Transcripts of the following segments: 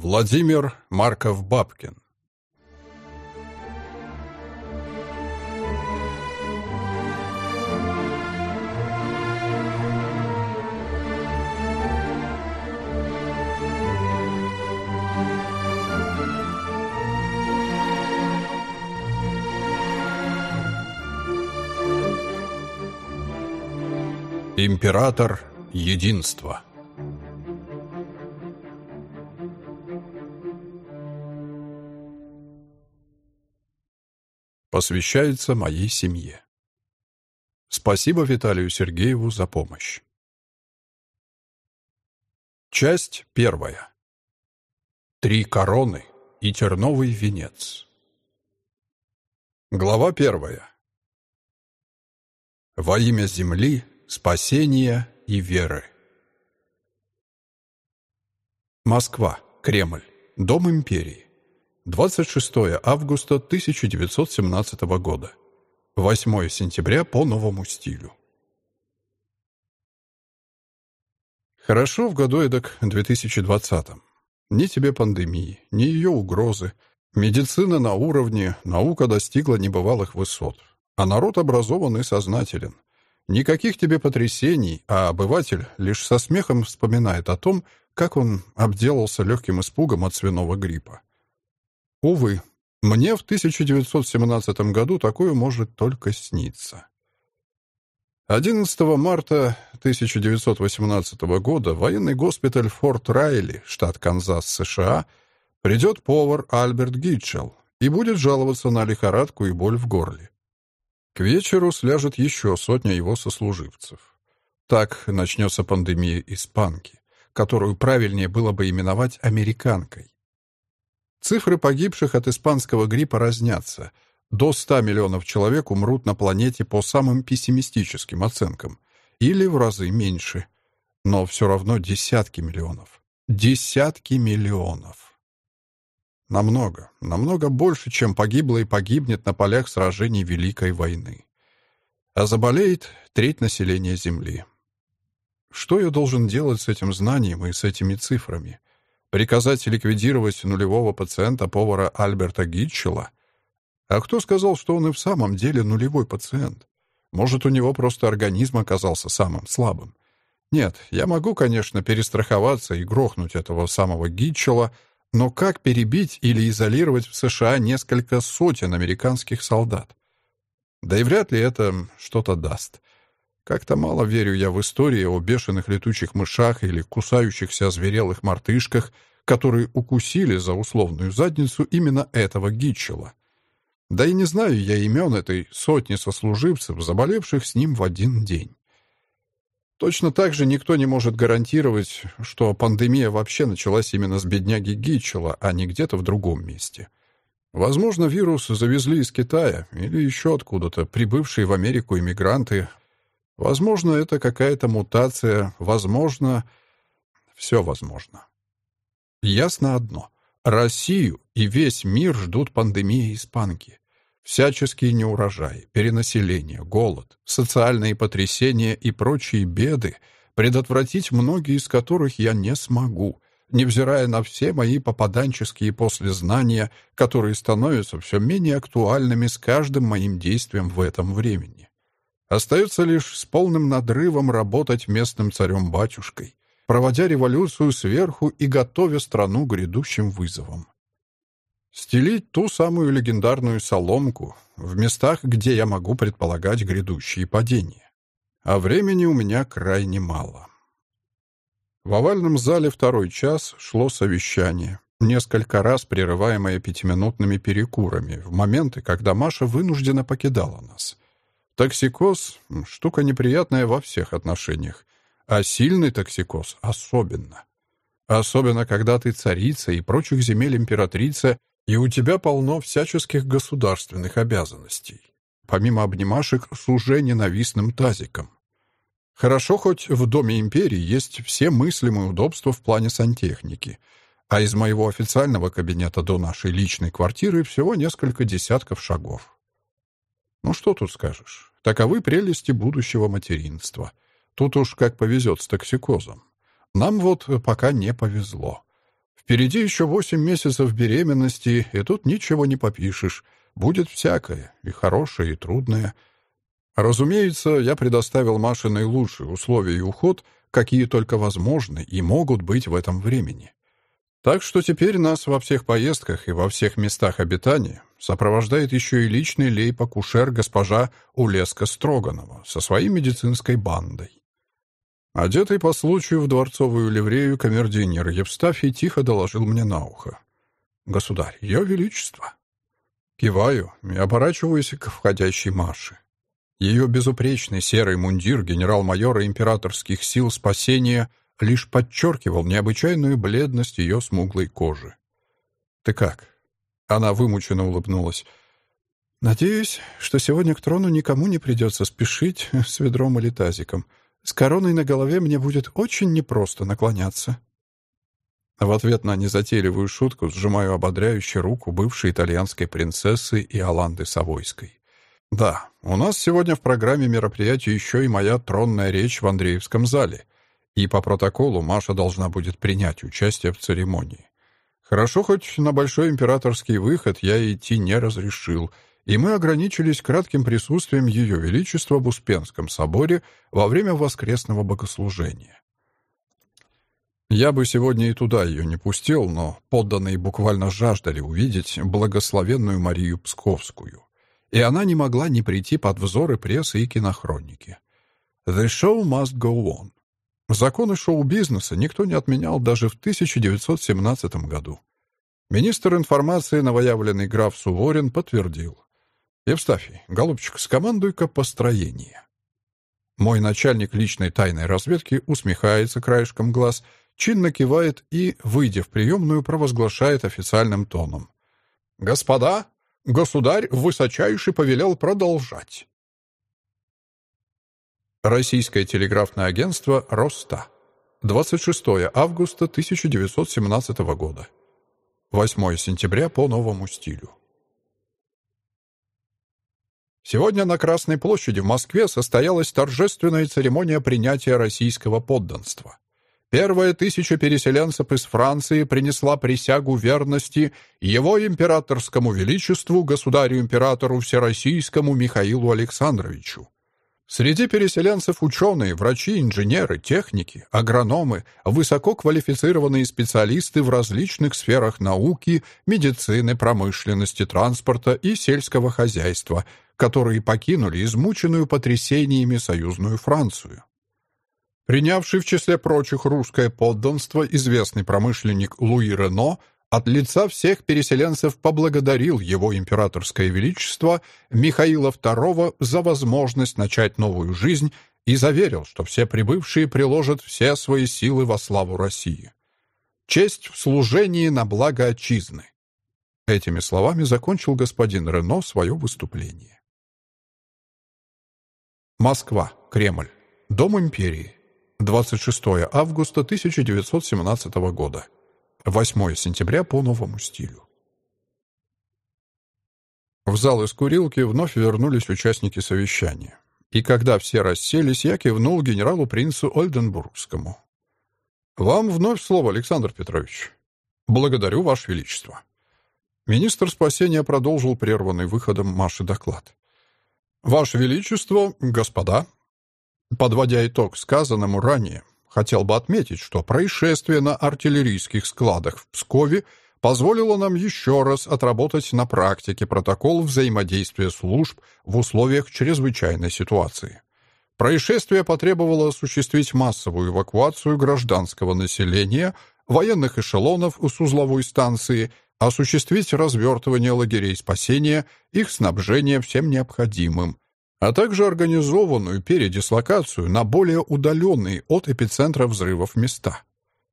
Владимир Марков-Бабкин Император Единства Посвящается моей семье. Спасибо Виталию Сергееву за помощь. Часть первая. Три короны и терновый венец. Глава первая. Во имя земли спасения и веры. Москва, Кремль, Дом империи. 26 августа 1917 года. 8 сентября по новому стилю. Хорошо в году эдак 2020. Ни тебе пандемии, ни ее угрозы. Медицина на уровне, наука достигла небывалых высот. А народ образован и сознателен. Никаких тебе потрясений, а обыватель лишь со смехом вспоминает о том, как он обделался легким испугом от свиного гриппа. Увы, мне в 1917 году такое может только сниться. 11 марта 1918 года военный госпиталь Форт Райли, штат Канзас, США, придет повар Альберт Гитчелл и будет жаловаться на лихорадку и боль в горле. К вечеру сляжет еще сотня его сослуживцев. Так начнется пандемия испанки, которую правильнее было бы именовать американкой. Цифры погибших от испанского гриппа разнятся. До 100 миллионов человек умрут на планете по самым пессимистическим оценкам. Или в разы меньше. Но все равно десятки миллионов. Десятки миллионов. Намного, намного больше, чем погибло и погибнет на полях сражений Великой войны. А заболеет треть населения Земли. Что я должен делать с этим знанием и с этими цифрами? Приказать ликвидировать нулевого пациента повара Альберта Гитчела? А кто сказал, что он и в самом деле нулевой пациент? Может, у него просто организм оказался самым слабым? Нет, я могу, конечно, перестраховаться и грохнуть этого самого Гитчела — но как перебить или изолировать в США несколько сотен американских солдат? Да и вряд ли это что-то даст. Как-то мало верю я в истории о бешеных летучих мышах или кусающихся озверелых мартышках, которые укусили за условную задницу именно этого Гитчела. Да и не знаю я имен этой сотни сослуживцев, заболевших с ним в один день. Точно так же никто не может гарантировать, что пандемия вообще началась именно с бедняги Гитчела, а не где-то в другом месте. Возможно, вирус завезли из Китая или еще откуда-то, прибывшие в Америку иммигранты. Возможно, это какая-то мутация, возможно, все возможно. Ясно одно. Россию и весь мир ждут пандемии испанки. Всяческие неурожаи, перенаселение, голод, социальные потрясения и прочие беды, предотвратить многие из которых я не смогу, невзирая на все мои попаданческие послезнания, которые становятся все менее актуальными с каждым моим действием в этом времени. Остается лишь с полным надрывом работать местным царем-батюшкой, проводя революцию сверху и готовя страну к грядущим вызовам. Стелить ту самую легендарную соломку в местах, где я могу предполагать грядущие падения. А времени у меня крайне мало. В овальном зале второй час шло совещание, несколько раз прерываемое пятиминутными перекурами, в моменты, когда Маша вынуждена покидала нас. Токсикоз — штука неприятная во всех отношениях, а сильный токсикоз — особенно. Особенно, когда ты царица и прочих земель императрица и у тебя полно всяческих государственных обязанностей, помимо обнимашек с уже ненавистным тазиком. Хорошо, хоть в Доме империи есть все мыслимые удобства в плане сантехники, а из моего официального кабинета до нашей личной квартиры всего несколько десятков шагов. Ну что тут скажешь? Таковы прелести будущего материнства. Тут уж как повезет с токсикозом. Нам вот пока не повезло. Впереди еще восемь месяцев беременности, и тут ничего не попишешь. Будет всякое, и хорошее, и трудное. Разумеется, я предоставил Маше наилучшие условия и уход, какие только возможны и могут быть в этом времени. Так что теперь нас во всех поездках и во всех местах обитания сопровождает еще и личный лейб-акушер госпожа Улеска Строганова со своей медицинской бандой. Одетый по случаю в дворцовую ливрею камердинер Евстафий тихо доложил мне на ухо. «Государь, ее величество!» Киваю и оборачиваюсь к входящей Маше. Ее безупречный серый мундир генерал-майора императорских сил спасения лишь подчеркивал необычайную бледность ее смуглой кожи. «Ты как?» Она вымученно улыбнулась. «Надеюсь, что сегодня к трону никому не придется спешить с ведром или тазиком. С короной на голове мне будет очень непросто наклоняться». В ответ на незатейливую шутку сжимаю ободряющую руку бывшей итальянской принцессы Иоланды Савойской. «Да, у нас сегодня в программе мероприятия еще и моя тронная речь в Андреевском зале, и по протоколу Маша должна будет принять участие в церемонии. Хорошо, хоть на большой императорский выход я идти не разрешил — и мы ограничились кратким присутствием Ее Величества в Успенском соборе во время воскресного богослужения. Я бы сегодня и туда ее не пустил, но подданные буквально жаждали увидеть благословенную Марию Псковскую, и она не могла не прийти под взоры прессы и кинохроники. «The show must go on». Законы шоу-бизнеса никто не отменял даже в 1917 году. Министр информации, новоявленный граф Суворин, подтвердил. «Евстафий, голубчик, скомандуй-ка построение». Мой начальник личной тайной разведки усмехается краешком глаз, чинно кивает и, выйдя в приемную, провозглашает официальным тоном. «Господа, государь высочайший повелел продолжать». Российское телеграфное агентство «Роста». 26 августа 1917 года. 8 сентября по новому стилю. Сегодня на Красной площади в Москве состоялась торжественная церемония принятия российского подданства. Первая тысяча переселенцев из Франции принесла присягу верности его императорскому величеству, государю-императору Всероссийскому Михаилу Александровичу. Среди переселенцев ученые, врачи, инженеры, техники, агрономы, высококвалифицированные специалисты в различных сферах науки, медицины, промышленности, транспорта и сельского хозяйства – которые покинули измученную потрясениями союзную Францию. Принявший в числе прочих русское подданство известный промышленник Луи Рено от лица всех переселенцев поблагодарил его императорское величество Михаила II за возможность начать новую жизнь и заверил, что все прибывшие приложат все свои силы во славу России. Честь в служении на благо отчизны. Этими словами закончил господин Рено свое выступление. Москва. Кремль. Дом империи. 26 августа 1917 года. 8 сентября по новому стилю. В зал из курилки вновь вернулись участники совещания. И когда все расселись, я кивнул генералу-принцу Ольденбургскому. «Вам вновь слово, Александр Петрович». «Благодарю, Ваше Величество». Министр спасения продолжил прерванный выходом Маши доклад. «Ваше Величество, господа!» Подводя итог сказанному ранее, хотел бы отметить, что происшествие на артиллерийских складах в Пскове позволило нам еще раз отработать на практике протокол взаимодействия служб в условиях чрезвычайной ситуации. Происшествие потребовало осуществить массовую эвакуацию гражданского населения, военных эшелонов с узловой станции – осуществить развертывание лагерей спасения, их снабжение всем необходимым, а также организованную передислокацию на более удаленные от эпицентра взрывов места.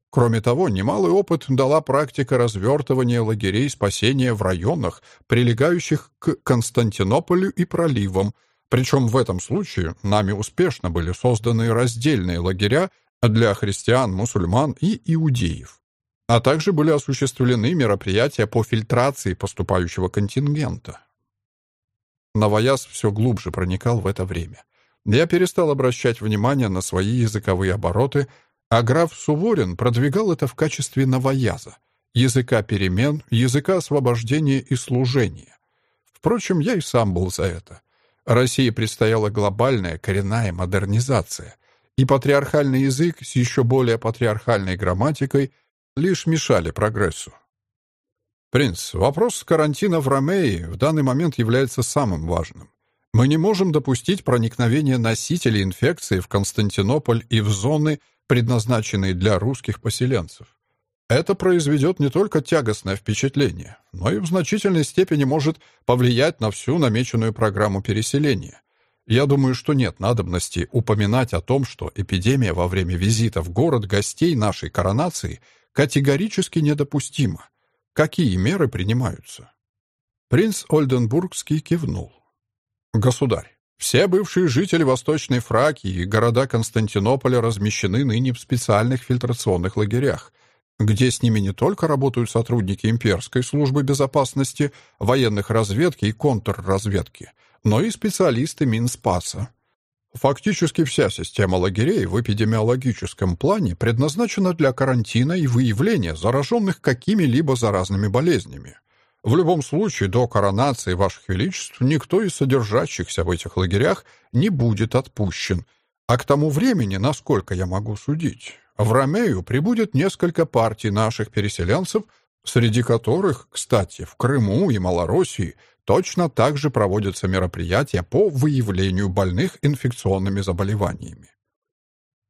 Кроме того, немалый опыт дала практика развертывания лагерей спасения в районах, прилегающих к Константинополю и проливам, причем в этом случае нами успешно были созданы раздельные лагеря для христиан, мусульман и иудеев а также были осуществлены мероприятия по фильтрации поступающего контингента. Новояз все глубже проникал в это время. Я перестал обращать внимание на свои языковые обороты, а граф Суворин продвигал это в качестве новояза, языка перемен, языка освобождения и служения. Впрочем, я и сам был за это. России предстояла глобальная коренная модернизация, и патриархальный язык с еще более патриархальной грамматикой лишь мешали прогрессу. Принц, вопрос карантина в Ромеи в данный момент является самым важным. Мы не можем допустить проникновения носителей инфекции в Константинополь и в зоны, предназначенные для русских поселенцев. Это произведет не только тягостное впечатление, но и в значительной степени может повлиять на всю намеченную программу переселения. Я думаю, что нет надобности упоминать о том, что эпидемия во время визита в город гостей нашей коронации категорически недопустима. Какие меры принимаются? Принц Ольденбургский кивнул. Государь, все бывшие жители Восточной Фракии и города Константинополя размещены ныне в специальных фильтрационных лагерях, где с ними не только работают сотрудники имперской службы безопасности, военных разведки и контрразведки, но и специалисты Минспаса. Фактически вся система лагерей в эпидемиологическом плане предназначена для карантина и выявления зараженных какими-либо заразными болезнями. В любом случае, до коронации Ваших Величеств никто из содержащихся в этих лагерях не будет отпущен, а к тому времени, насколько я могу судить, в Ромею прибудет несколько партий наших переселенцев, среди которых, кстати, в Крыму и Малороссии точно так же проводятся мероприятия по выявлению больных инфекционными заболеваниями.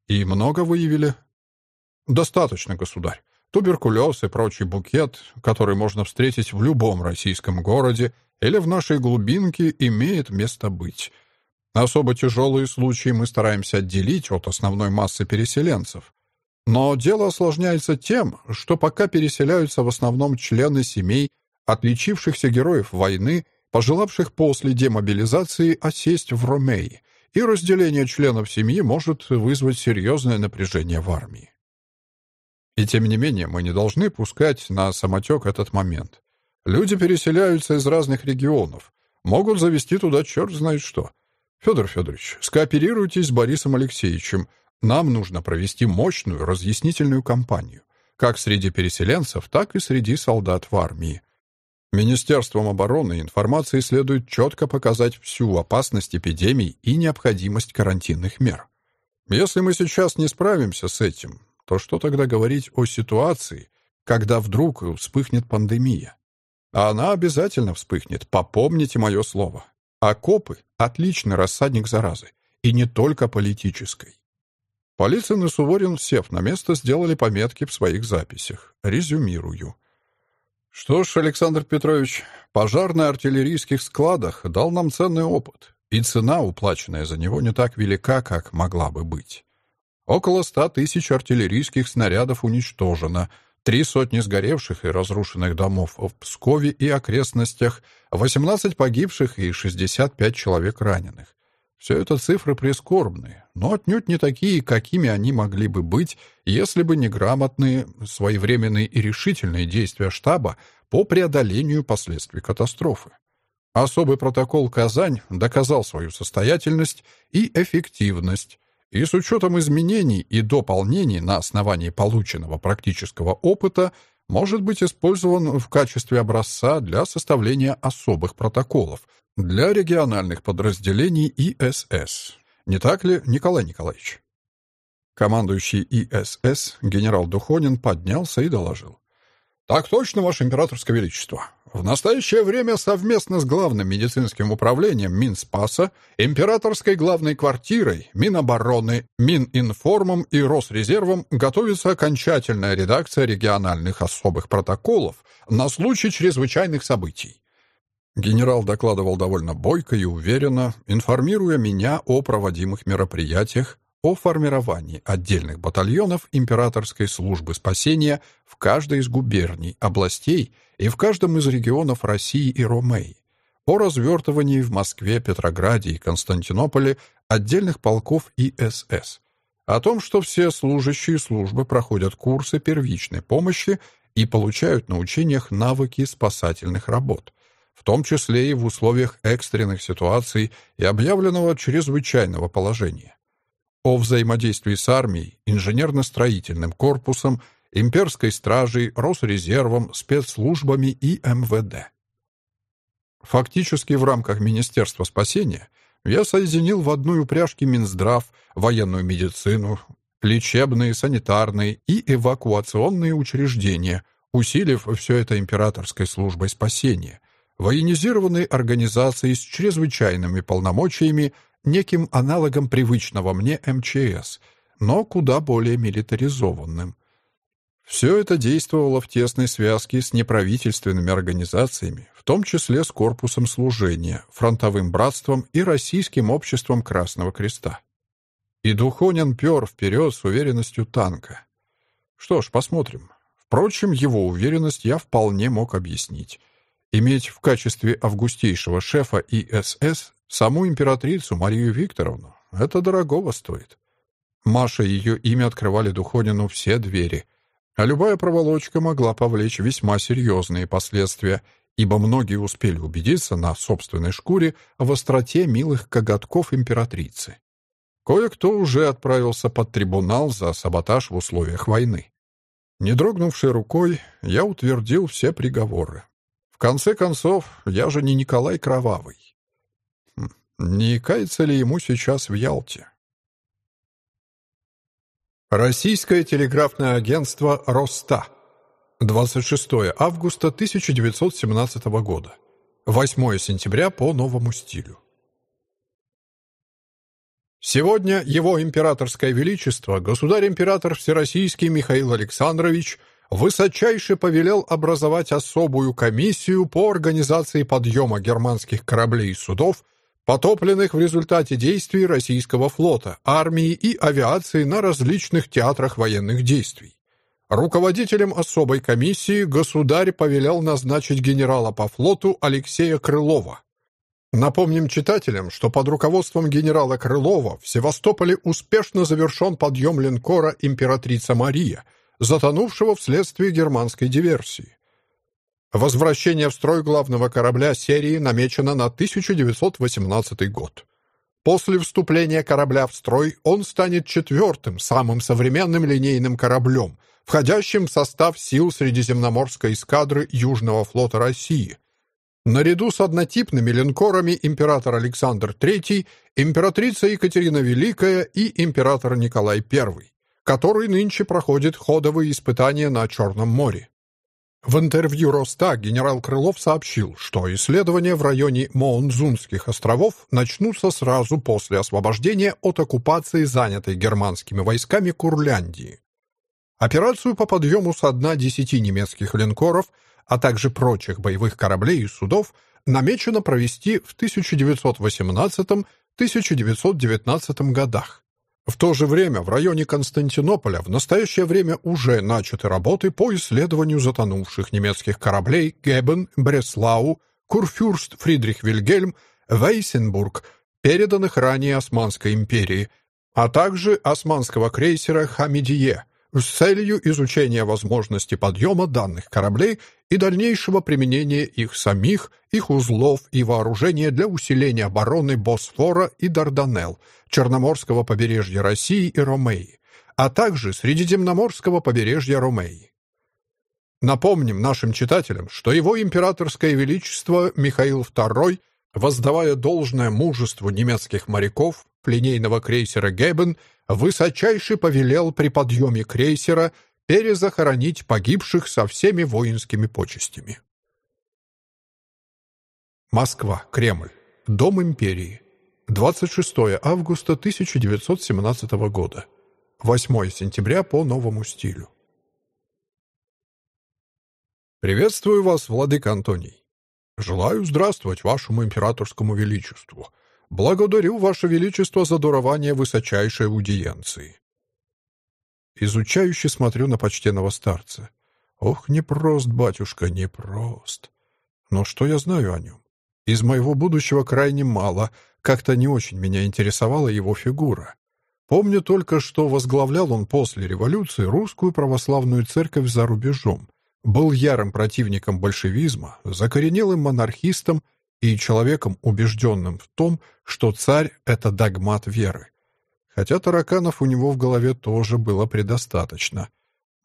И много выявили? Достаточно, государь. Туберкулез и прочий букет, который можно встретить в любом российском городе или в нашей глубинке, имеет место быть. Особо тяжелые случаи мы стараемся отделить от основной массы переселенцев. Но дело осложняется тем, что пока переселяются в основном члены семей отличившихся героев войны, пожелавших после демобилизации осесть в Ромеи, и разделение членов семьи может вызвать серьезное напряжение в армии. И тем не менее мы не должны пускать на самотек этот момент. Люди переселяются из разных регионов, могут завести туда черт знает что. Федор Федорович, скооперируйтесь с Борисом Алексеевичем, нам нужно провести мощную разъяснительную кампанию, как среди переселенцев, так и среди солдат в армии. Министерством обороны информации следует четко показать всю опасность эпидемий и необходимость карантинных мер. Если мы сейчас не справимся с этим, то что тогда говорить о ситуации, когда вдруг вспыхнет пандемия? А она обязательно вспыхнет, попомните мое слово. Окопы — отличный рассадник заразы, и не только политической. Полицин и Суворин, сев на место, сделали пометки в своих записях. Резюмирую. Что ж, Александр Петрович, пожар на артиллерийских складах дал нам ценный опыт, и цена, уплаченная за него, не так велика, как могла бы быть. Около ста тысяч артиллерийских снарядов уничтожено, три сотни сгоревших и разрушенных домов в Пскове и окрестностях, 18 погибших и 65 человек раненых. Все это цифры прискорбные, но отнюдь не такие, какими они могли бы быть, если бы не грамотные, своевременные и решительные действия штаба по преодолению последствий катастрофы. Особый протокол «Казань» доказал свою состоятельность и эффективность, и с учетом изменений и дополнений на основании полученного практического опыта может быть использован в качестве образца для составления особых протоколов, для региональных подразделений ИСС. Не так ли, Николай Николаевич? Командующий ИСС генерал Духонин поднялся и доложил. «Так точно, Ваше Императорское Величество. В настоящее время совместно с Главным медицинским управлением Минспаса, Императорской главной квартирой, Минобороны, Мининформом и Росрезервом готовится окончательная редакция региональных особых протоколов на случай чрезвычайных событий. Генерал докладывал довольно бойко и уверенно, информируя меня о проводимых мероприятиях, о формировании отдельных батальонов императорской службы спасения в каждой из губерний, областей и в каждом из регионов России и Ромеи, о развертывании в Москве, Петрограде и Константинополе отдельных полков ИСС, о том, что все служащие службы проходят курсы первичной помощи и получают на учениях навыки спасательных работ, в том числе и в условиях экстренных ситуаций и объявленного чрезвычайного положения. О взаимодействии с армией, инженерно-строительным корпусом имперской стражей, Росрезервом, спецслужбами и МВД. Фактически в рамках Министерства спасения я соединил в одной упряжке Минздрав, военную медицину, лечебные, санитарные и эвакуационные учреждения, усилив все это императорской службой спасения, военизированной организацией с чрезвычайными полномочиями, неким аналогом привычного мне МЧС, но куда более милитаризованным. Все это действовало в тесной связке с неправительственными организациями, в том числе с Корпусом служения, Фронтовым братством и Российским обществом Красного Креста. И Духонин пер вперед с уверенностью танка. Что ж, посмотрим. Впрочем, его уверенность я вполне мог объяснить. Иметь в качестве августейшего шефа ИСС саму императрицу Марию Викторовну — это дорогого стоит. Маша и ее имя открывали Духонину все двери, а любая проволочка могла повлечь весьма серьезные последствия, ибо многие успели убедиться на собственной шкуре в остроте милых коготков императрицы. Кое-кто уже отправился под трибунал за саботаж в условиях войны. Не дрогнувшей рукой, я утвердил все приговоры. В конце концов, я же не Николай Кровавый. Хм, не кается ли ему сейчас в Ялте? Российское телеграфное агентство «Роста». 26 августа 1917 года. 8 сентября по новому стилю. Сегодня его императорское величество, государь-император Всероссийский Михаил Александрович, высочайше повелел образовать особую комиссию по организации подъема германских кораблей и судов, потопленных в результате действий российского флота, армии и авиации на различных театрах военных действий. Руководителем особой комиссии государь повелел назначить генерала по флоту Алексея Крылова. Напомним читателям, что под руководством генерала Крылова в Севастополе успешно завершен подъем линкора «Императрица Мария», затонувшего вследствие германской диверсии. Возвращение в строй главного корабля серии намечено на 1918 год. После вступления корабля в строй он станет четвертым, самым современным линейным кораблем, входящим в состав сил Средиземноморской эскадры Южного флота России – Наряду с однотипными линкорами император Александр III, императрица Екатерина Великая и император Николай I, который нынче проходит ходовые испытания на Черном море. В интервью Роста генерал Крылов сообщил, что исследования в районе Моонзунских островов начнутся сразу после освобождения от оккупации, занятой германскими войсками Курляндии. Операцию по подъему со дна десяти немецких линкоров – а также прочих боевых кораблей и судов намечено провести в 1918-1919 годах. В то же время в районе Константинополя в настоящее время уже начаты работы по исследованию затонувших немецких кораблей Гебен, Бреслау, Курфюрст Фридрих Вильгельм, Вейсенбург, переданных ранее Османской империи, а также османского крейсера «Хамидие», с целью изучения возможности подъема данных кораблей и дальнейшего применения их самих, их узлов и вооружения для усиления обороны Босфора и Дарданелл, Черноморского побережья России и Ромеи, а также Средиземноморского побережья Ромеи. Напомним нашим читателям, что его императорское величество Михаил II, воздавая должное мужеству немецких моряков, линейного крейсера «Гебен», высочайше повелел при подъеме крейсера перезахоронить погибших со всеми воинскими почестями. Москва, Кремль, Дом империи. 26 августа 1917 года. 8 сентября по новому стилю. Приветствую вас, владыка Антоний. Желаю здравствовать вашему императорскому величеству. Благодарю ваше величество за дарование высочайшей аудиенции. Изучающе смотрю на почтенного старца. Ох, непрост, батюшка, непрост. Но что я знаю о нем? Из моего будущего крайне мало, как-то не очень меня интересовала его фигура. Помню только, что возглавлял он после революции русскую православную церковь за рубежом, был ярым противником большевизма, закоренелым монархистом и человеком, убежденным в том, что царь — это догмат веры хотя тараканов у него в голове тоже было предостаточно.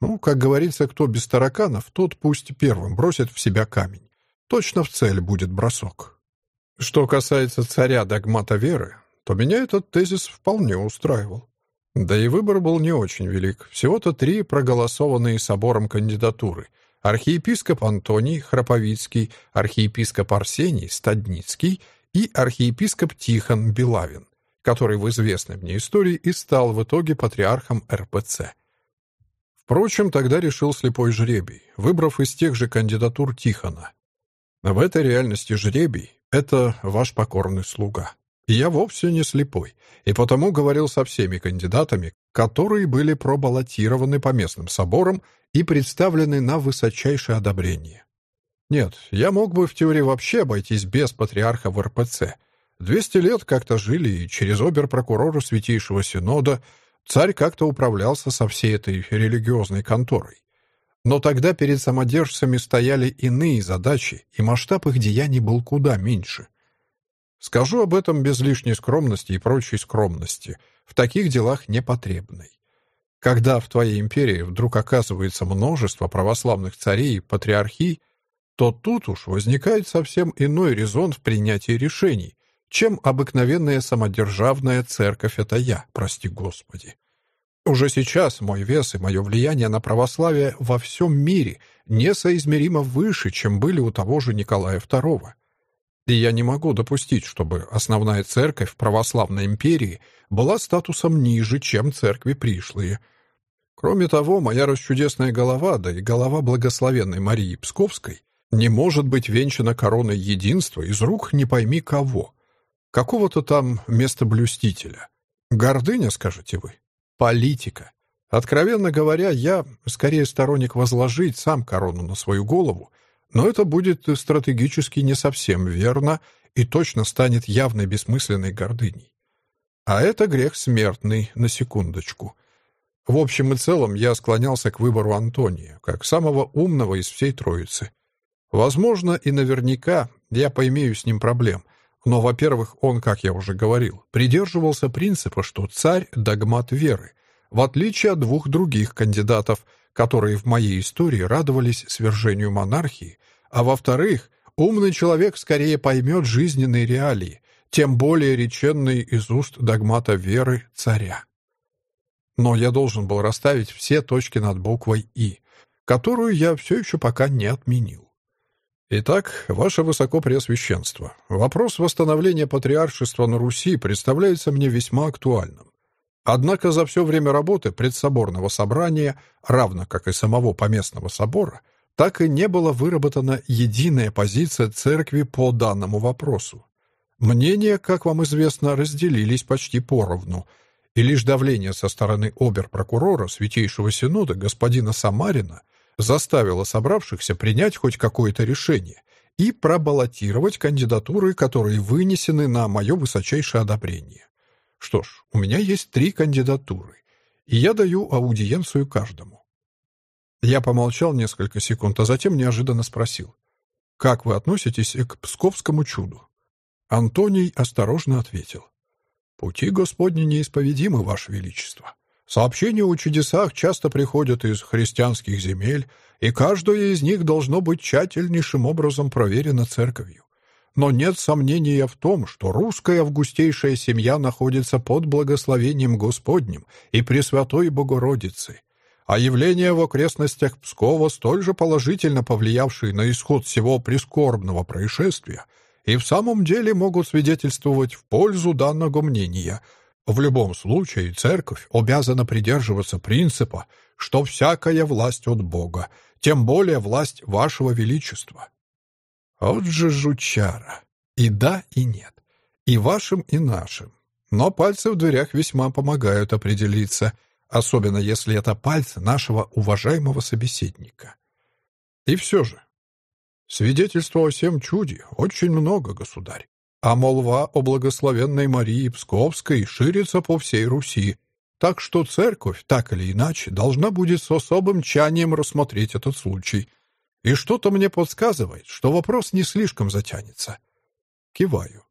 Ну, как говорится, кто без тараканов, тот пусть первым бросит в себя камень. Точно в цель будет бросок. Что касается царя догмата веры, то меня этот тезис вполне устраивал. Да и выбор был не очень велик. Всего-то три проголосованные собором кандидатуры. Архиепископ Антоний Храповицкий, архиепископ Арсений Стадницкий и архиепископ Тихон Белавин, который в известной мне истории и стал в итоге патриархом РПЦ. Впрочем, тогда решил слепой жребий, выбрав из тех же кандидатур Тихона. В этой реальности жребий — это ваш покорный слуга. Я вовсе не слепой, и потому говорил со всеми кандидатами, которые были пробаллотированы по местным соборам и представлены на высочайшее одобрение. Нет, я мог бы в теории вообще обойтись без патриарха в РПЦ. Двести лет как-то жили, и через обер-прокурора Святейшего Синода Царь как-то управлялся со всей этой религиозной конторой. Но тогда перед самодержцами стояли иные задачи, и масштаб их деяний был куда меньше. Скажу об этом без лишней скромности и прочей скромности, в таких делах непотребной. Когда в твоей империи вдруг оказывается множество православных царей и патриархий, то тут уж возникает совсем иной резон в принятии решений, чем обыкновенная самодержавная церковь — это я, прости Господи. Уже сейчас мой вес и мое влияние на православие во всем мире несоизмеримо выше, чем были у того же Николая II. И я не могу допустить, чтобы основная церковь православной империи была статусом ниже, чем церкви пришлые. Кроме того, моя расчудесная голова, да и голова благословенной Марии Псковской, не может быть венчана короной единства из рук не пойми кого — Какого-то там местоблюстителя. Гордыня, скажете вы? Политика. Откровенно говоря, я скорее сторонник возложить сам корону на свою голову, но это будет стратегически не совсем верно и точно станет явной бессмысленной гордыней. А это грех смертный, на секундочку. В общем и целом я склонялся к выбору Антония, как самого умного из всей троицы. Возможно, и наверняка я поимею с ним проблем — но, во-первых, он, как я уже говорил, придерживался принципа, что царь — догмат веры, в отличие от двух других кандидатов, которые в моей истории радовались свержению монархии, а во-вторых, умный человек скорее поймет жизненные реалии, тем более реченные из уст догмата веры царя. Но я должен был расставить все точки над буквой «и», которую я все еще пока не отменил. Итак, ваше высокопреосвященство, вопрос восстановления патриаршества на Руси представляется мне весьма актуальным. Однако за все время работы предсоборного собрания, равно как и самого поместного собора, так и не была выработана единая позиция церкви по данному вопросу. Мнения, как вам известно, разделились почти поровну, и лишь давление со стороны обер-прокурора Святейшего Синода господина Самарина заставила собравшихся принять хоть какое-то решение и пробаллотировать кандидатуры, которые вынесены на мое высочайшее одобрение. Что ж, у меня есть три кандидатуры, и я даю аудиенцию каждому. Я помолчал несколько секунд, а затем неожиданно спросил. «Как вы относитесь к псковскому чуду?» Антоний осторожно ответил. «Пути Господни неисповедимы, Ваше Величество. Сообщения о чудесах часто приходят из христианских земель, и каждое из них должно быть тщательнейшим образом проверено церковью. Но нет сомнения в том, что русская августейшая семья находится под благословением Господним и Пресвятой Богородицы, а явления в окрестностях Пскова, столь же положительно повлиявшие на исход всего прискорбного происшествия, и в самом деле могут свидетельствовать в пользу данного мнения – в любом случае, церковь обязана придерживаться принципа, что всякая власть от Бога, тем более власть вашего величества. Вот же жучара. И да, и нет. И вашим, и нашим. Но пальцы в дверях весьма помогают определиться, особенно если это пальцы нашего уважаемого собеседника. И все же, свидетельства о всем чуде очень много, государь а молва о благословенной Марии Псковской ширится по всей Руси, так что церковь, так или иначе, должна будет с особым тщанием рассмотреть этот случай. И что-то мне подсказывает, что вопрос не слишком затянется. Киваю.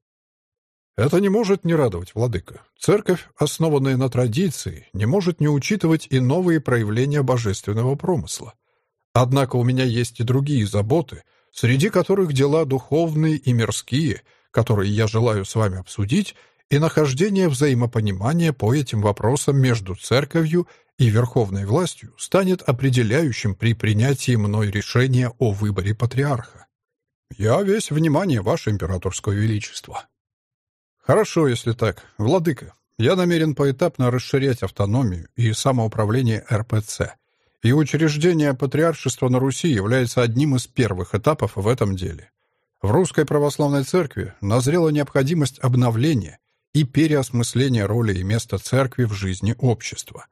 Это не может не радовать, владыка. Церковь, основанная на традиции, не может не учитывать и новые проявления божественного промысла. Однако у меня есть и другие заботы, среди которых дела духовные и мирские, которые я желаю с вами обсудить, и нахождение взаимопонимания по этим вопросам между церковью и верховной властью станет определяющим при принятии мной решения о выборе патриарха. Я весь внимание, Ваше Императорское Величество. Хорошо, если так. Владыка, я намерен поэтапно расширять автономию и самоуправление РПЦ. И учреждение патриаршества на Руси является одним из первых этапов в этом деле. В Русской Православной Церкви назрела необходимость обновления и переосмысления роли и места Церкви в жизни общества.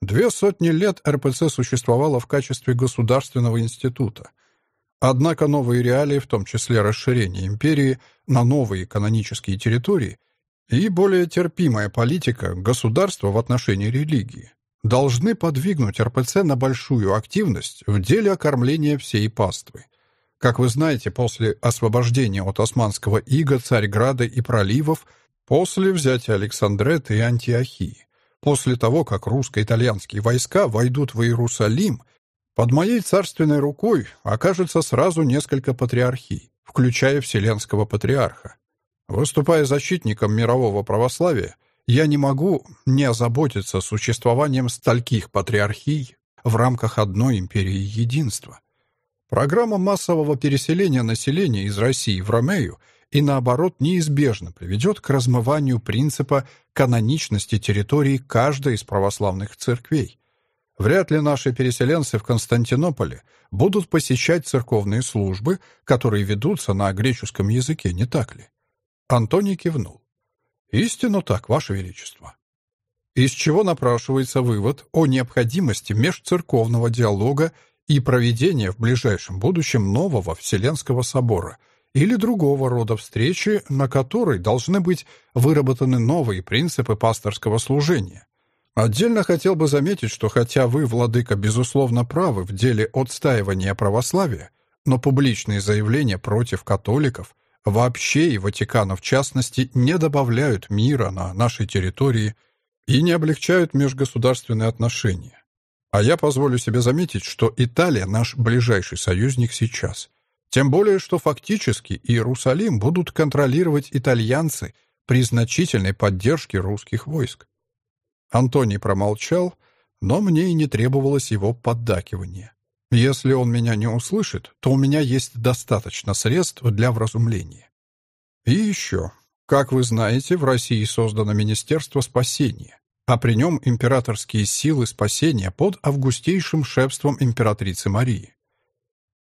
Две сотни лет РПЦ существовала в качестве государственного института – Однако новые реалии, в том числе расширение империи на новые канонические территории и более терпимая политика государства в отношении религии, должны подвигнуть РПЦ на большую активность в деле окормления всей паствы. Как вы знаете, после освобождения от османского ига, Царьграда и проливов, после взятия Александреты и Антиохии, после того, как русско-итальянские войска войдут в Иерусалим под моей царственной рукой окажется сразу несколько патриархий, включая Вселенского патриарха. Выступая защитником мирового православия, я не могу не озаботиться существованием стольких патриархий в рамках одной империи единства. Программа массового переселения населения из России в Ромею и, наоборот, неизбежно приведет к размыванию принципа каноничности территории каждой из православных церквей, Вряд ли наши переселенцы в Константинополе будут посещать церковные службы, которые ведутся на греческом языке, не так ли? Антоний кивнул. Истинно так, Ваше Величество. Из чего напрашивается вывод о необходимости межцерковного диалога и проведения в ближайшем будущем нового Вселенского собора или другого рода встречи, на которой должны быть выработаны новые принципы пасторского служения, Отдельно хотел бы заметить, что хотя вы, владыка, безусловно правы в деле отстаивания православия, но публичные заявления против католиков, вообще и Ватикана в частности, не добавляют мира на нашей территории и не облегчают межгосударственные отношения. А я позволю себе заметить, что Италия наш ближайший союзник сейчас. Тем более, что фактически Иерусалим будут контролировать итальянцы при значительной поддержке русских войск. Антоний промолчал, но мне и не требовалось его поддакивания. Если он меня не услышит, то у меня есть достаточно средств для вразумления. И еще. Как вы знаете, в России создано Министерство спасения, а при нем императорские силы спасения под августейшим шефством императрицы Марии.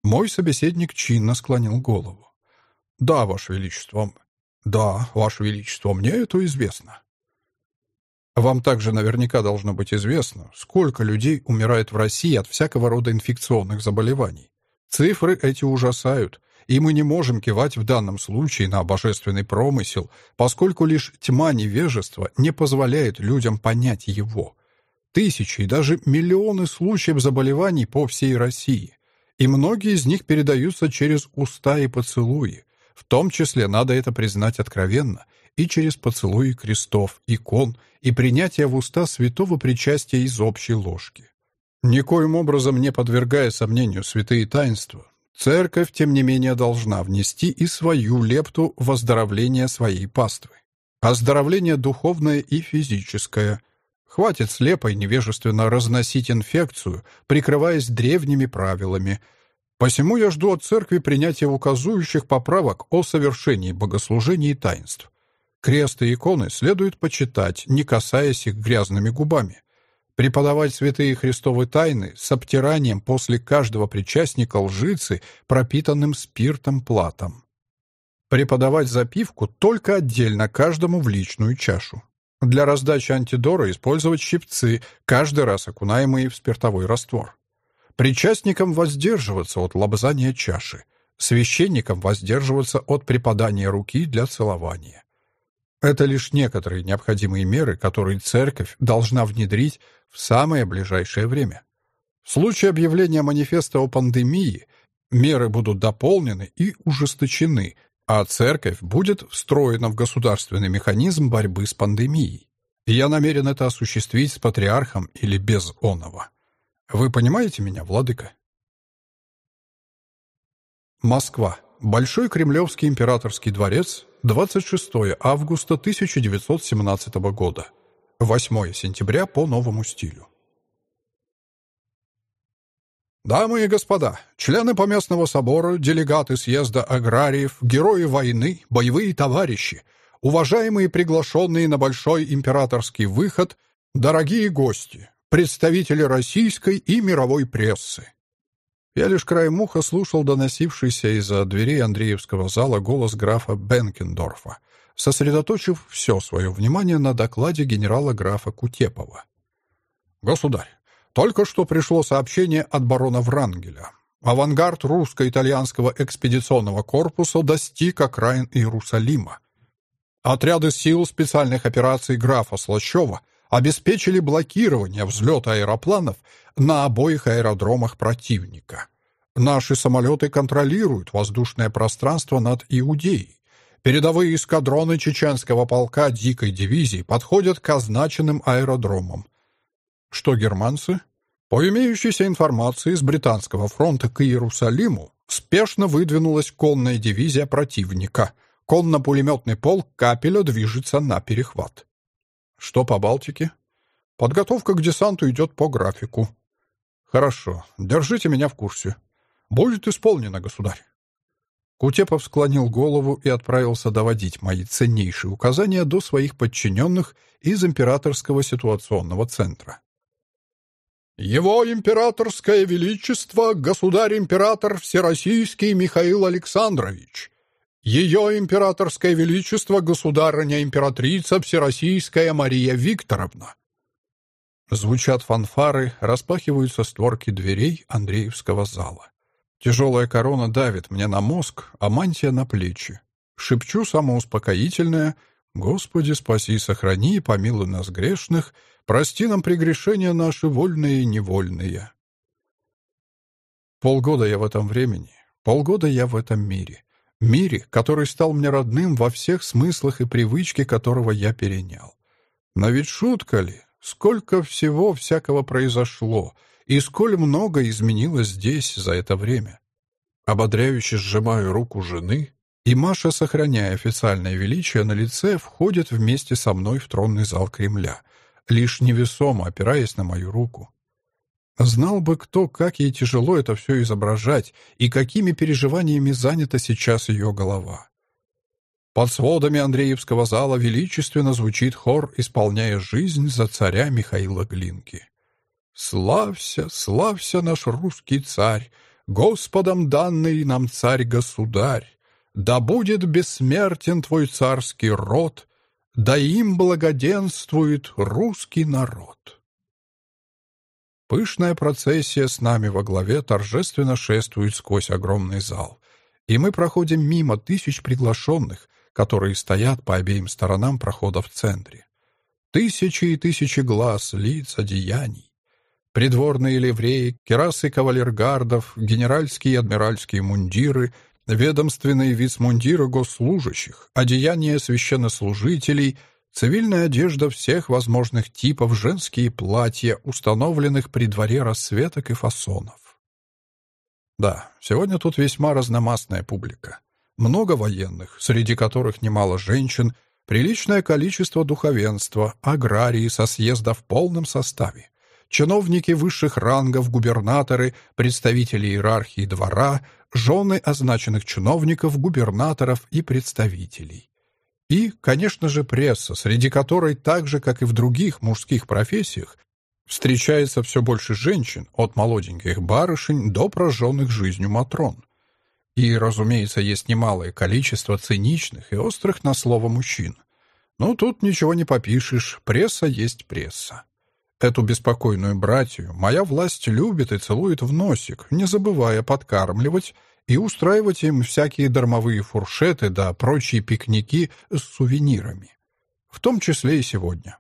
Мой собеседник чинно склонил голову. «Да, Ваше Величество. Да, Ваше Величество, мне это известно». Вам также наверняка должно быть известно, сколько людей умирает в России от всякого рода инфекционных заболеваний. Цифры эти ужасают, и мы не можем кивать в данном случае на божественный промысел, поскольку лишь тьма невежества не позволяет людям понять его. Тысячи и даже миллионы случаев заболеваний по всей России, и многие из них передаются через уста и поцелуи. В том числе, надо это признать откровенно, и через поцелуи крестов, икон и принятие в уста святого причастия из общей ложки. Никоим образом не подвергая сомнению святые таинства, церковь, тем не менее, должна внести и свою лепту в оздоровление своей паствы. Оздоровление духовное и физическое. Хватит слепо и невежественно разносить инфекцию, прикрываясь древними правилами. Посему я жду от церкви принятия указующих поправок о совершении богослужений и таинств. Крест и иконы следует почитать, не касаясь их грязными губами. Преподавать святые Христовы тайны с обтиранием после каждого причастника лжицы, пропитанным спиртом платом. Преподавать запивку только отдельно каждому в личную чашу. Для раздачи антидора использовать щипцы, каждый раз окунаемые в спиртовой раствор. Причастникам воздерживаться от лобзания чаши. Священникам воздерживаться от преподания руки для целования. Это лишь некоторые необходимые меры, которые церковь должна внедрить в самое ближайшее время. В случае объявления манифеста о пандемии меры будут дополнены и ужесточены, А церковь будет встроена в государственный механизм борьбы с пандемией. Я намерен это осуществить с патриархом или без оного. Вы понимаете меня, владыка? Москва. Большой Кремлевский императорский дворец, 26 августа 1917 года. 8 сентября по новому стилю. Дамы и господа, члены Поместного собора, делегаты съезда аграриев, герои войны, боевые товарищи, уважаемые приглашенные на Большой императорский выход, дорогие гости, представители российской и мировой прессы. Я лишь краем уха слушал доносившийся из-за дверей Андреевского зала голос графа Бенкендорфа, сосредоточив все свое внимание на докладе генерала-графа Кутепова. «Государь, только что пришло сообщение от барона Врангеля. Авангард русско-итальянского экспедиционного корпуса достиг окраин Иерусалима. Отряды сил специальных операций графа Слащева обеспечили блокирование взлета аэропланов на обоих аэродромах противника. Наши самолеты контролируют воздушное пространство над Иудеей. Передовые эскадроны чеченского полка дикой дивизии подходят к означенным аэродромам. Что германцы? По имеющейся информации с британского фронта к Иерусалиму спешно выдвинулась конная дивизия противника. Конно-пулеметный полк Капеля движется на перехват. Что по Балтике? Подготовка к десанту идет по графику. Хорошо, держите меня в курсе. Будет исполнено, государь. Кутепов склонил голову и отправился доводить мои ценнейшие указания до своих подчиненных из императорского ситуационного центра. Его императорское величество, государь-император Всероссийский Михаил Александрович. Ее императорское величество, государыня-императрица Всероссийская Мария Викторовна. Звучат фанфары, распахиваются створки дверей Андреевского зала. Тяжелая корона давит мне на мозг, а мантия на плечи. Шепчу самоуспокоительное «Господи, спаси, сохрани и помилуй нас грешных, прости нам прегрешения наши вольные и невольные». Полгода я в этом времени, полгода я в этом мире. Мире, который стал мне родным во всех смыслах и привычки которого я перенял. Но ведь шутка ли? Сколько всего всякого произошло, и сколь много изменилось здесь за это время. Ободряюще сжимаю руку жены, и Маша, сохраняя официальное величие на лице, входит вместе со мной в тронный зал Кремля, лишь невесомо опираясь на мою руку. Знал бы кто, как ей тяжело это все изображать и какими переживаниями занята сейчас ее голова. Под сводами Андреевского зала величественно звучит хор, исполняя жизнь за царя Михаила Глинки. «Славься, славься наш русский царь, Господом данный нам царь-государь, да будет бессмертен твой царский род, да им благоденствует русский народ». Пышная процессия с нами во главе торжественно шествует сквозь огромный зал, и мы проходим мимо тысяч приглашенных, которые стоят по обеим сторонам прохода в центре. Тысячи и тысячи глаз, лиц, одеяний. Придворные ливреи, керасы кавалергардов, генеральские и адмиральские мундиры, ведомственные вицмундиры госслужащих, одеяния священнослужителей, цивильная одежда всех возможных типов, женские платья, установленных при дворе расцветок и фасонов. Да, сегодня тут весьма разномастная публика. Много военных, среди которых немало женщин, приличное количество духовенства, аграрии со съезда в полном составе, чиновники высших рангов, губернаторы, представители иерархии двора, жены означенных чиновников, губернаторов и представителей. И, конечно же, пресса, среди которой, так же, как и в других мужских профессиях, встречается все больше женщин, от молоденьких барышень до прожженных жизнью матрон. И, разумеется, есть немалое количество циничных и острых на слово мужчин. Но тут ничего не попишешь, пресса есть пресса. Эту беспокойную братью моя власть любит и целует в носик, не забывая подкармливать и устраивать им всякие дармовые фуршеты да прочие пикники с сувенирами. В том числе и сегодня.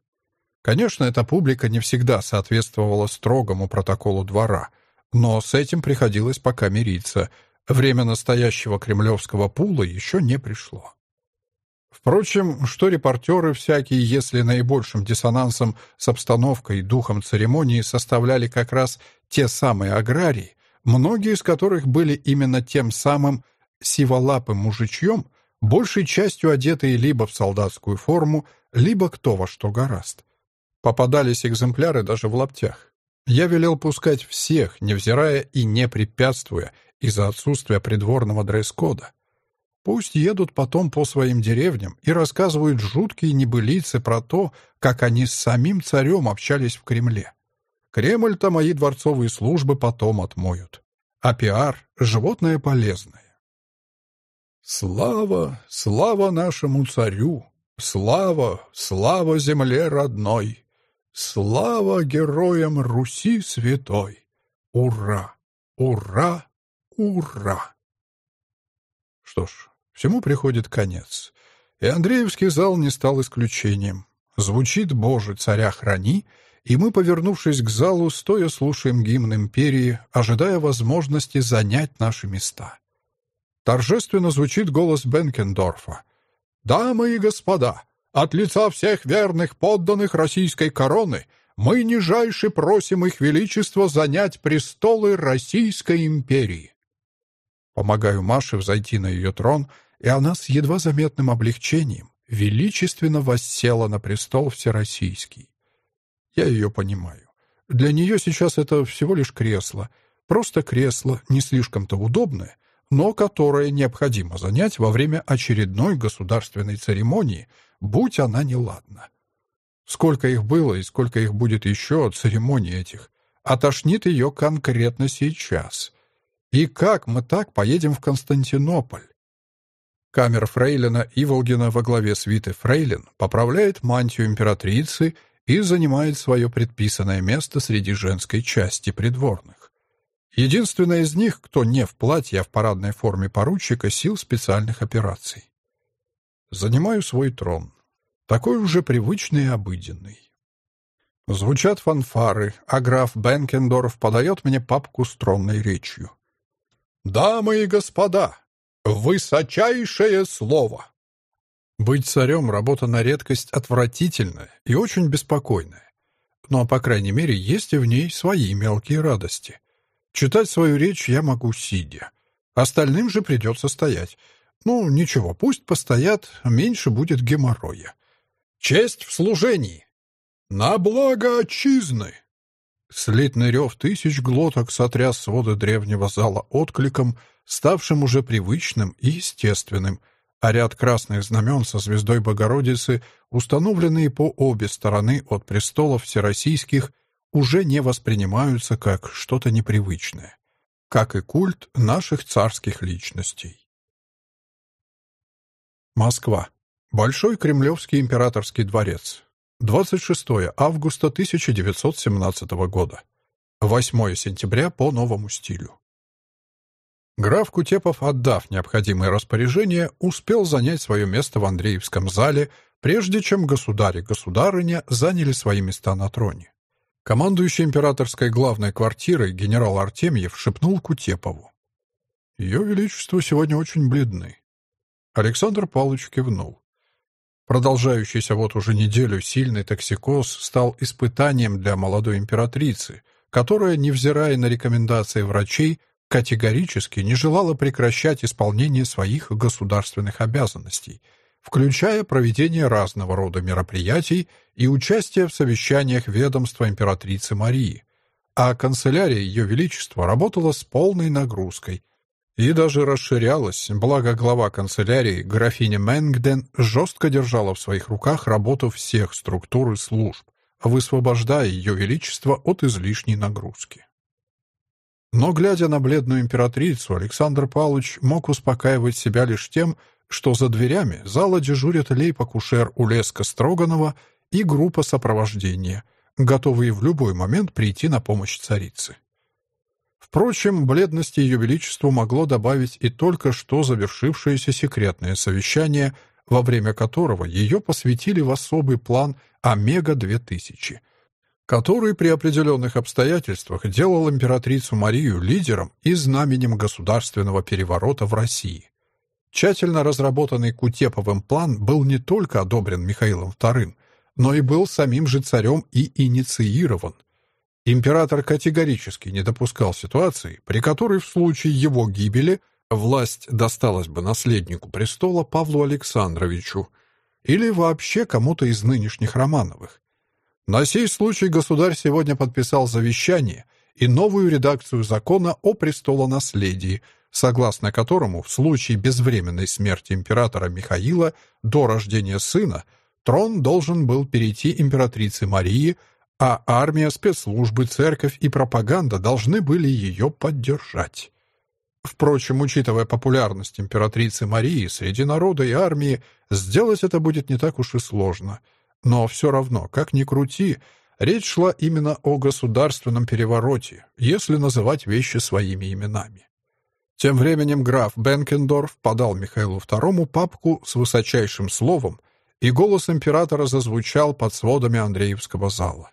Конечно, эта публика не всегда соответствовала строгому протоколу двора, но с этим приходилось пока мириться — Время настоящего кремлевского пула еще не пришло. Впрочем, что репортеры всякие, если наибольшим диссонансом с обстановкой и духом церемонии составляли как раз те самые аграрии, многие из которых были именно тем самым сиволапым мужичьем, большей частью одетые либо в солдатскую форму, либо кто во что гораст. Попадались экземпляры даже в лаптях. Я велел пускать всех, невзирая и не препятствуя из-за отсутствия придворного дресс-кода. Пусть едут потом по своим деревням и рассказывают жуткие небылицы про то, как они с самим царем общались в Кремле. Кремль-то мои дворцовые службы потом отмоют. А пиар — животное полезное. Слава, слава нашему царю! Слава, слава земле родной! Слава героям Руси святой! Ура! Ура! Ура! Что ж, всему приходит конец. И Андреевский зал не стал исключением. Звучит «Боже, царя храни», и мы, повернувшись к залу, стоя слушаем гимн империи, ожидая возможности занять наши места. Торжественно звучит голос Бенкендорфа. «Дамы и господа, от лица всех верных подданных российской короны мы нижайше просим их величество занять престолы Российской империи». Помогаю Маше взойти на ее трон, и она с едва заметным облегчением величественно воссела на престол всероссийский. Я ее понимаю. Для нее сейчас это всего лишь кресло. Просто кресло, не слишком-то удобное, но которое необходимо занять во время очередной государственной церемонии, будь она неладна. Сколько их было и сколько их будет еще от церемоний этих, отошнит ее конкретно сейчас. И как мы так поедем в Константинополь? Камер Фрейлина Иволгина во главе свиты Фрейлин поправляет мантию императрицы и занимает свое предписанное место среди женской части придворных. Единственная из них, кто не в платье, а в парадной форме поручика сил специальных операций. Занимаю свой трон. Такой уже привычный и обыденный. Звучат фанфары, а граф Бенкендорф подает мне папку с тронной речью. «Дамы и господа, Высочайшее слово! Быть царем — работа на редкость отвратительная и очень беспокойная. Но, по крайней мере, есть и в ней свои мелкие радости. Читать свою речь я могу сидя. Остальным же придется стоять. Ну, ничего, пусть постоят, меньше будет геморроя. Честь в служении! На благо отчизны! Слитный рев тысяч глоток сотряс своды древнего зала откликом — ставшим уже привычным и естественным, а ряд красных знамен со звездой Богородицы, установленные по обе стороны от престолов всероссийских, уже не воспринимаются как что-то непривычное, как и культ наших царских личностей. Москва. Большой Кремлевский императорский дворец. 26 августа 1917 года. 8 сентября по новому стилю. Граф Кутепов, отдав необходимые распоряжения, успел занять свое место в Андреевском зале, прежде чем государь и государыня заняли свои места на троне. Командующий императорской главной квартирой генерал Артемьев шепнул Кутепову. «Ее Величество сегодня очень бледны». Александр Павлович кивнул. Продолжающийся вот уже неделю сильный токсикоз стал испытанием для молодой императрицы, которая, невзирая на рекомендации врачей, категорически не желала прекращать исполнение своих государственных обязанностей, включая проведение разного рода мероприятий и участие в совещаниях ведомства императрицы Марии, а канцелярия Ее Величества работала с полной нагрузкой и даже расширялась, благо глава канцелярии, графиня Мэнгден, жестко держала в своих руках работу всех структур и служб, высвобождая Ее Величество от излишней нагрузки. Но, глядя на бледную императрицу, Александр Павлович мог успокаивать себя лишь тем, что за дверями зала дежурят лейб-акушер Улеска Строганова и группа сопровождения, готовые в любой момент прийти на помощь царице. Впрочем, бледности Ее Величеству могло добавить и только что завершившееся секретное совещание, во время которого ее посвятили в особый план Омега-2000, который при определенных обстоятельствах делал императрицу Марию лидером и знаменем государственного переворота в России. Тщательно разработанный Кутеповым план был не только одобрен Михаилом II, но и был самим же царем и инициирован. Император категорически не допускал ситуации, при которой в случае его гибели власть досталась бы наследнику престола Павлу Александровичу или вообще кому-то из нынешних Романовых. На сей случай государь сегодня подписал завещание и новую редакцию закона о престолонаследии, согласно которому в случае безвременной смерти императора Михаила до рождения сына трон должен был перейти императрице Марии, а армия, спецслужбы, церковь и пропаганда должны были ее поддержать. Впрочем, учитывая популярность императрицы Марии среди народа и армии, сделать это будет не так уж и сложно. Но все равно, как ни крути, речь шла именно о государственном перевороте, если называть вещи своими именами. Тем временем граф Бенкендорф подал Михаилу II папку с высочайшим словом, и голос императора зазвучал под сводами Андреевского зала.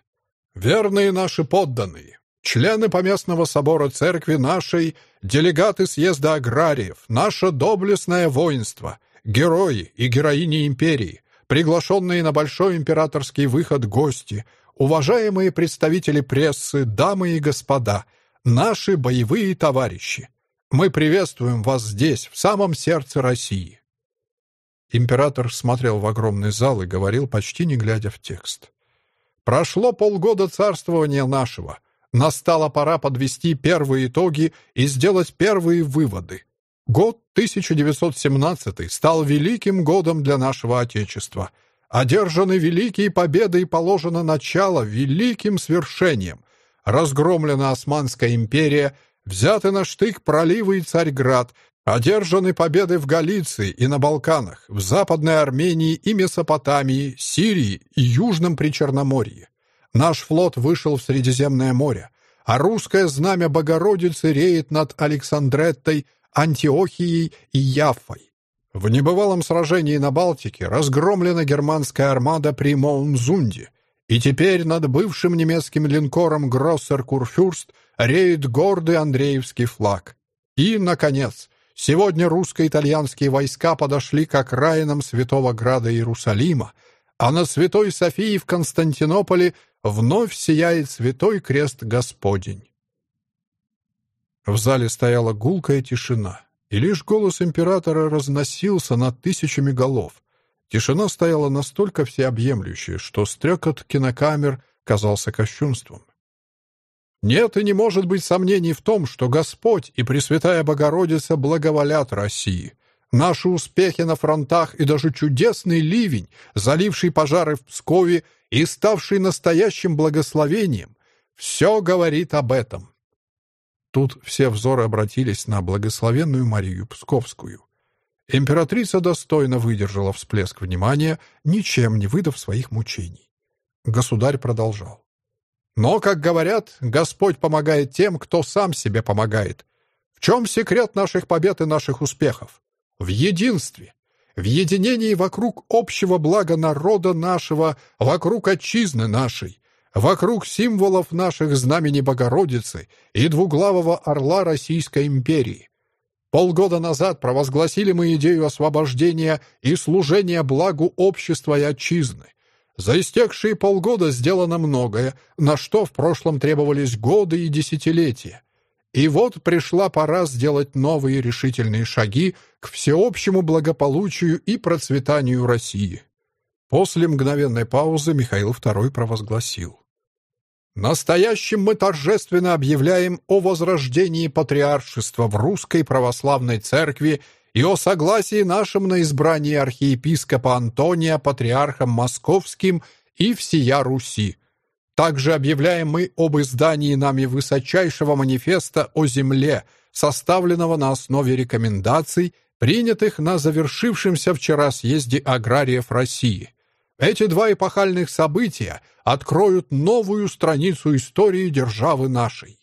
«Верные наши подданные, члены Поместного собора церкви нашей, делегаты съезда аграриев, наше доблестное воинство, герои и героини империи, приглашенные на большой императорский выход гости, уважаемые представители прессы, дамы и господа, наши боевые товарищи. Мы приветствуем вас здесь, в самом сердце России». Император смотрел в огромный зал и говорил, почти не глядя в текст. «Прошло полгода царствования нашего. Настала пора подвести первые итоги и сделать первые выводы. Год 1917 стал великим годом для нашего Отечества. Одержаны великие победы и положено начало великим свершениям. Разгромлена Османская империя — Взяты на штык проливы и Царьград, одержаны победы в Галиции и на Балканах, в Западной Армении и Месопотамии, Сирии и Южном Причерноморье. Наш флот вышел в Средиземное море, а русское знамя Богородицы реет над Александреттой, Антиохией и Яффой. В небывалом сражении на Балтике разгромлена германская армада при Моунзунде, и теперь над бывшим немецким линкором «Гроссер Курфюрст» реет гордый Андреевский флаг. И, наконец, сегодня русско-итальянские войска подошли к окраинам Святого Града Иерусалима, а на Святой Софии в Константинополе вновь сияет Святой Крест Господень. В зале стояла гулкая тишина, и лишь голос императора разносился над тысячами голов. Тишина стояла настолько всеобъемлющая, что стрекот кинокамер казался кощунством. Нет и не может быть сомнений в том, что Господь и Пресвятая Богородица благоволят России. Наши успехи на фронтах и даже чудесный ливень, заливший пожары в Пскове и ставший настоящим благословением, все говорит об этом. Тут все взоры обратились на благословенную Марию Псковскую. Императрица достойно выдержала всплеск внимания, ничем не выдав своих мучений. Государь продолжал. Но, как говорят, Господь помогает тем, кто сам себе помогает. В чем секрет наших побед и наших успехов? В единстве, в единении вокруг общего блага народа нашего, вокруг отчизны нашей, вокруг символов наших знамени Богородицы и двуглавого орла Российской империи. Полгода назад провозгласили мы идею освобождения и служения благу общества и отчизны. За истекшие полгода сделано многое, на что в прошлом требовались годы и десятилетия. И вот пришла пора сделать новые решительные шаги к всеобщему благополучию и процветанию России. После мгновенной паузы Михаил II провозгласил. «Настоящим мы торжественно объявляем о возрождении патриаршества в Русской Православной Церкви и о согласии нашем на избрание архиепископа Антония патриархом московским и всея Руси. Также объявляем мы об издании нами высочайшего манифеста о земле, составленного на основе рекомендаций, принятых на завершившемся вчера съезде аграриев России. Эти два эпохальных события откроют новую страницу истории державы нашей.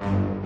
Thank you.